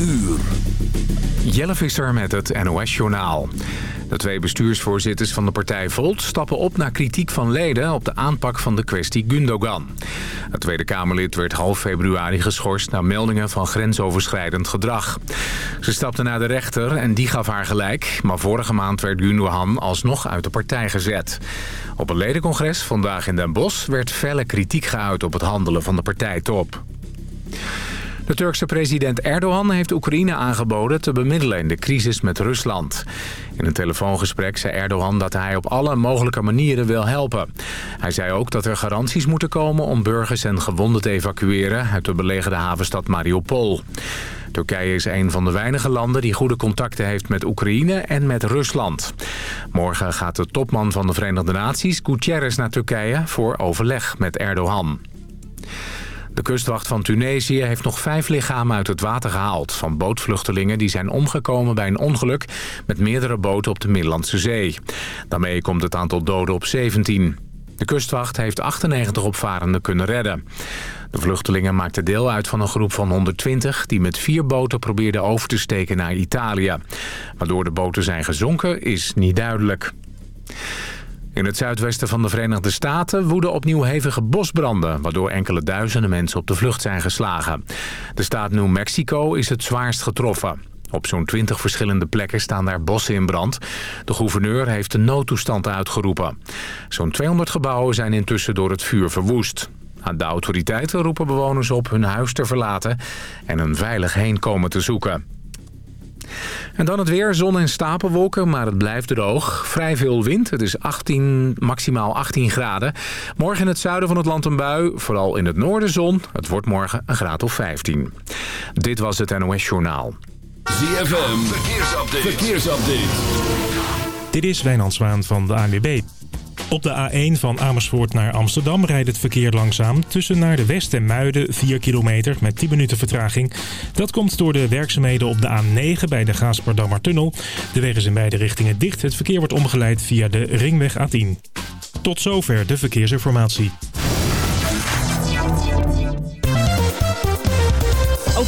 uur. Jelle Visser met het NOS-journaal. De twee bestuursvoorzitters van de partij Volt stappen op na kritiek van leden op de aanpak van de kwestie Gundogan. Het Tweede Kamerlid werd half februari geschorst na meldingen van grensoverschrijdend gedrag. Ze stapte naar de rechter en die gaf haar gelijk, maar vorige maand werd Gundogan alsnog uit de partij gezet. Op een ledencongres vandaag in Den Bosch werd felle kritiek geuit op het handelen van de partijtop. De Turkse president Erdogan heeft Oekraïne aangeboden te bemiddelen in de crisis met Rusland. In een telefoongesprek zei Erdogan dat hij op alle mogelijke manieren wil helpen. Hij zei ook dat er garanties moeten komen om burgers en gewonden te evacueren uit de belegerde havenstad Mariupol. Turkije is een van de weinige landen die goede contacten heeft met Oekraïne en met Rusland. Morgen gaat de topman van de Verenigde Naties, Gutierrez, naar Turkije voor overleg met Erdogan. De kustwacht van Tunesië heeft nog vijf lichamen uit het water gehaald... van bootvluchtelingen die zijn omgekomen bij een ongeluk... met meerdere boten op de Middellandse Zee. Daarmee komt het aantal doden op 17. De kustwacht heeft 98 opvarenden kunnen redden. De vluchtelingen maakten deel uit van een groep van 120... die met vier boten probeerden over te steken naar Italië. Waardoor de boten zijn gezonken is niet duidelijk. In het zuidwesten van de Verenigde Staten woeden opnieuw hevige bosbranden... waardoor enkele duizenden mensen op de vlucht zijn geslagen. De staat New Mexico is het zwaarst getroffen. Op zo'n 20 verschillende plekken staan daar bossen in brand. De gouverneur heeft een noodtoestand uitgeroepen. Zo'n 200 gebouwen zijn intussen door het vuur verwoest. De autoriteiten roepen bewoners op hun huis te verlaten... en een veilig heenkomen te zoeken. En dan het weer, zon en stapelwolken, maar het blijft droog. Vrij veel wind, het is 18, maximaal 18 graden. Morgen in het zuiden van het land een bui, vooral in het noorden zon. Het wordt morgen een graad of 15. Dit was het NOS Journaal. ZFM, verkeersupdate. verkeersupdate. Dit is Wijnand Zwaan van de ANWB. Op de A1 van Amersfoort naar Amsterdam rijdt het verkeer langzaam. Tussen naar de West en Muiden 4 kilometer met 10 minuten vertraging. Dat komt door de werkzaamheden op de A9 bij de Gaasperdammertunnel. De weg is in beide richtingen dicht. Het verkeer wordt omgeleid via de ringweg A10. Tot zover de verkeersinformatie.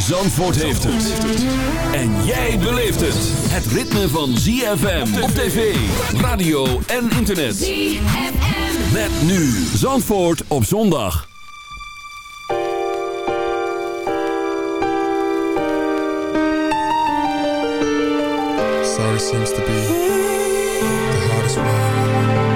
Zandvoort heeft het. En jij beleeft het. Het ritme van ZFM op tv, radio en internet. ZFM. Met nu Zandvoort op zondag. Sorry seems to be the hardest one.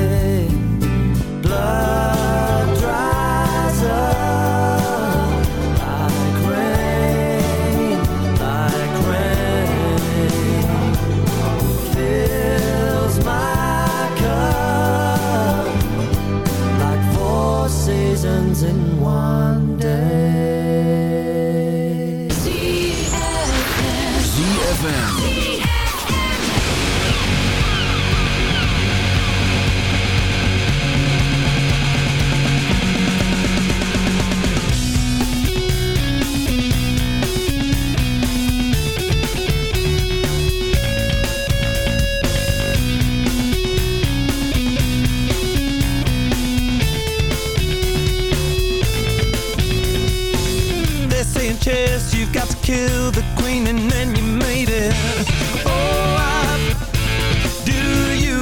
kill the queen and then you made it. Oh, I do you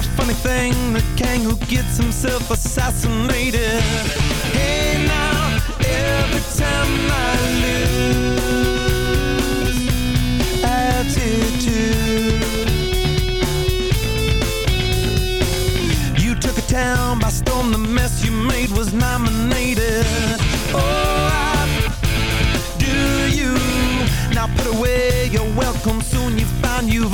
a funny thing, the king who gets himself assassinated. you're welcome soon. You find you've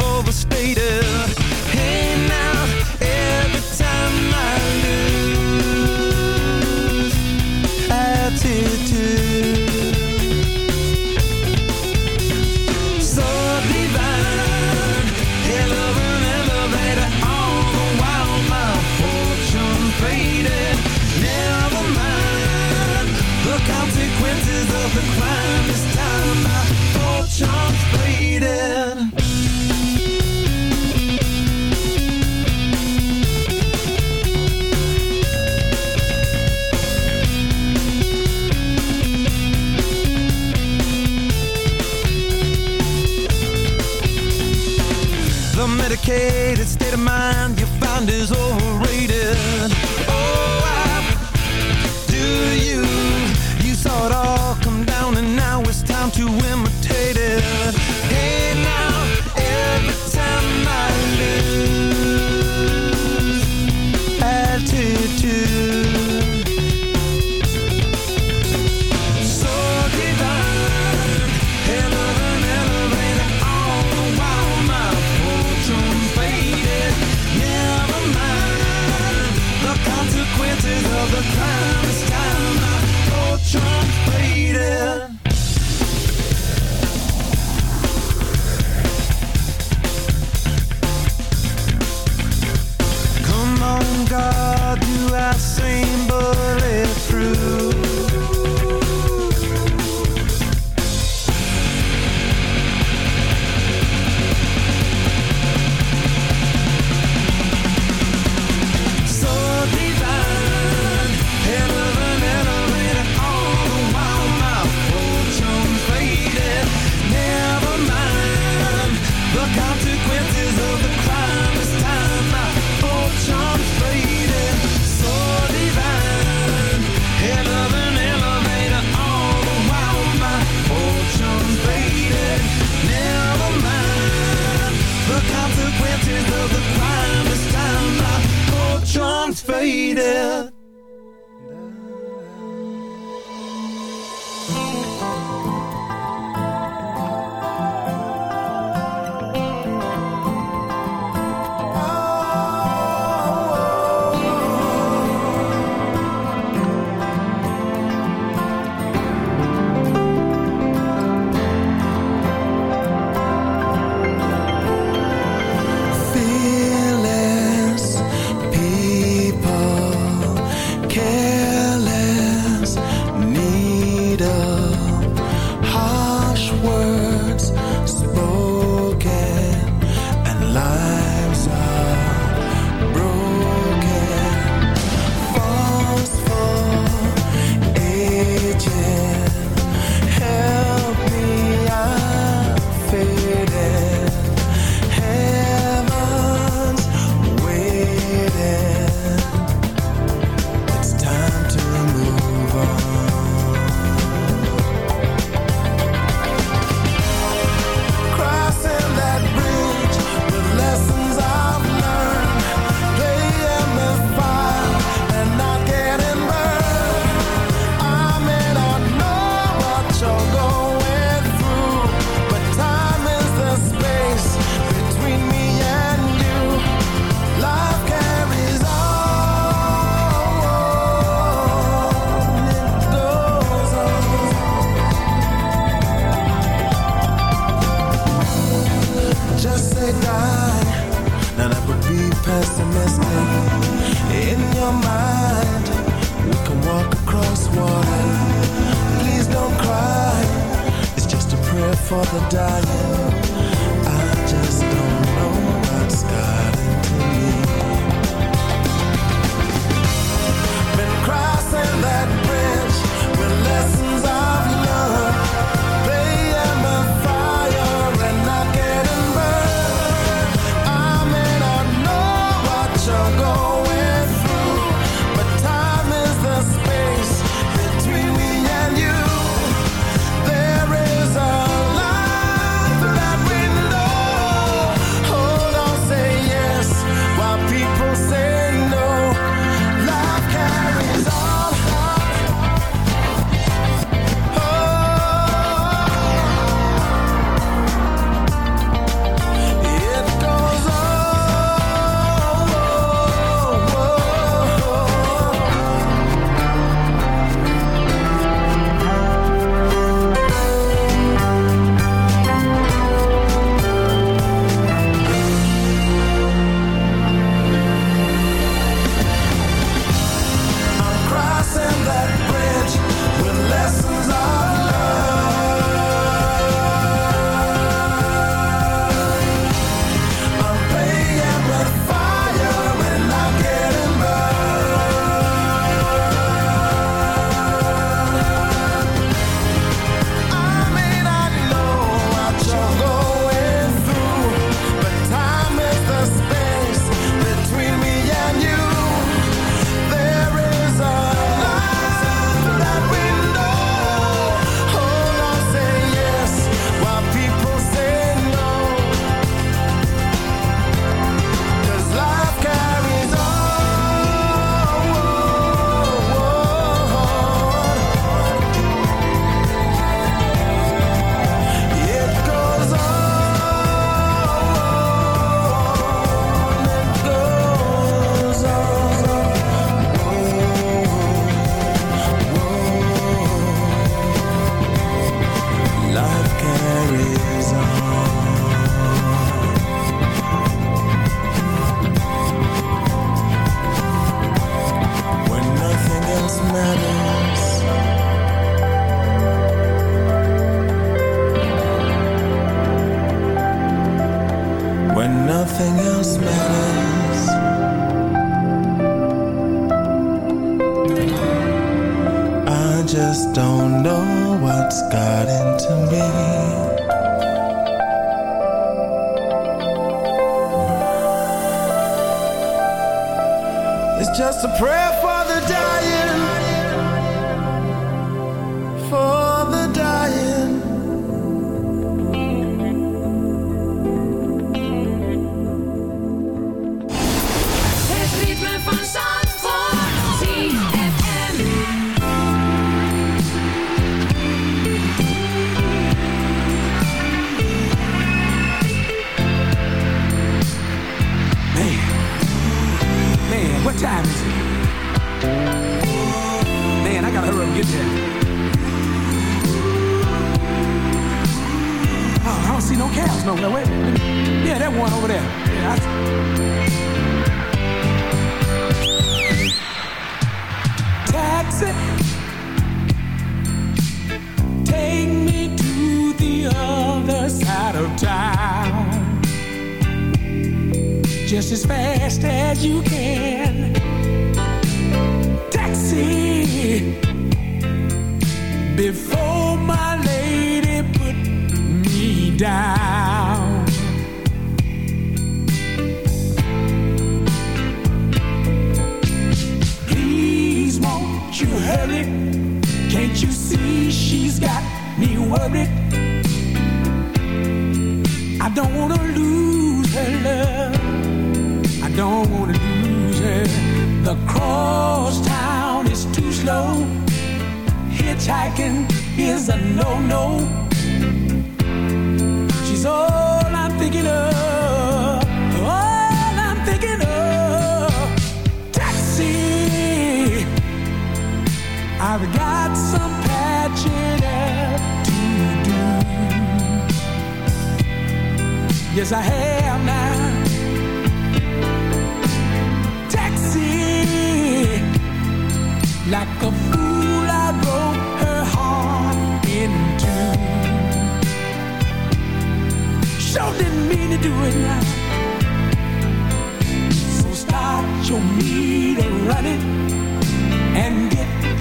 die.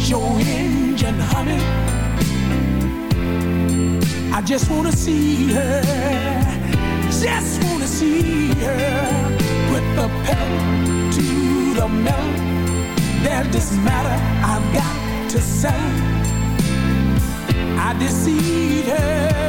your engine, honey. I just wanna see her, just wanna see her. Put the pedal to the metal. There's this matter I've got to sell. I deceive her.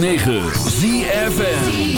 9. 106.9 ZFN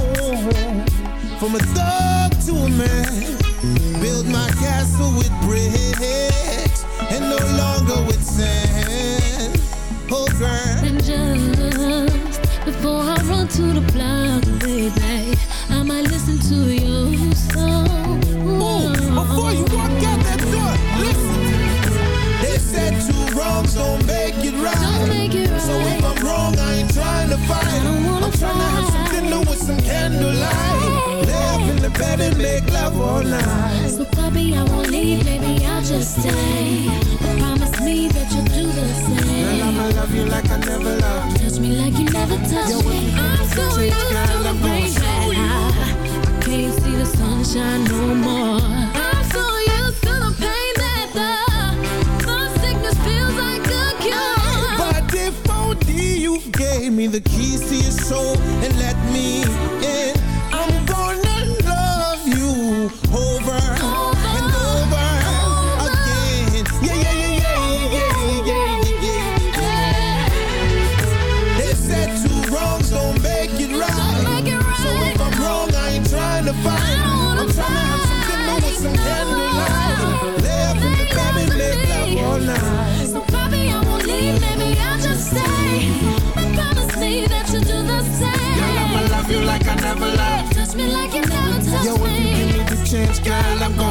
from a thug to a man. Build my castle with bricks and no longer with sand. Oh, girl. And just before I run to the block, baby, I might listen to your up in the bed and make love all night. So, puppy, I won't leave, baby, I'll just stay. But promise me that you'll do the Girl, same. I'ma love you like I never loved. Touch me like you never touched me. I'm so used to the rain that I can't see the sunshine no more. I'm so used to the pain that the, the sickness feels like a cure. But if only you gave me the keys to your soul and let me some candlelight. Lay up in the bed and make love all night. So, puppy, I won't leave, maybe I'll just stay. But promise me that you'll do the same. Girl, I'ma love you like I never loved. Touch me like you never touched Yo, if me. you give me the chance, girl, I'm gonna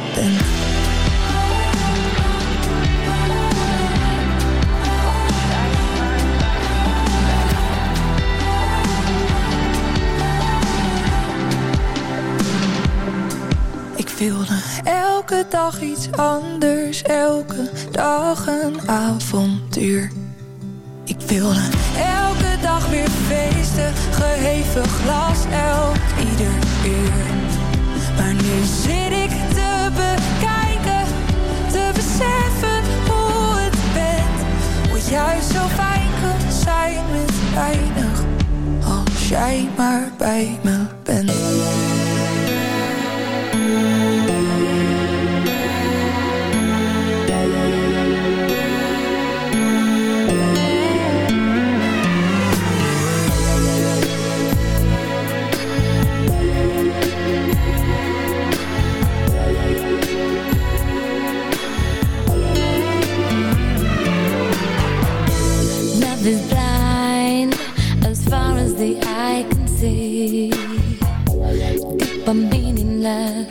elke dag iets anders, elke dag een avontuur. Ik wilde elke dag weer feesten, geheven glas elk ieder uur. Maar nu zit ik te bekijken, te beseffen hoe het bent. Hoe juist zo fijn kan zijn met weinig, als jij maar bij me bent. love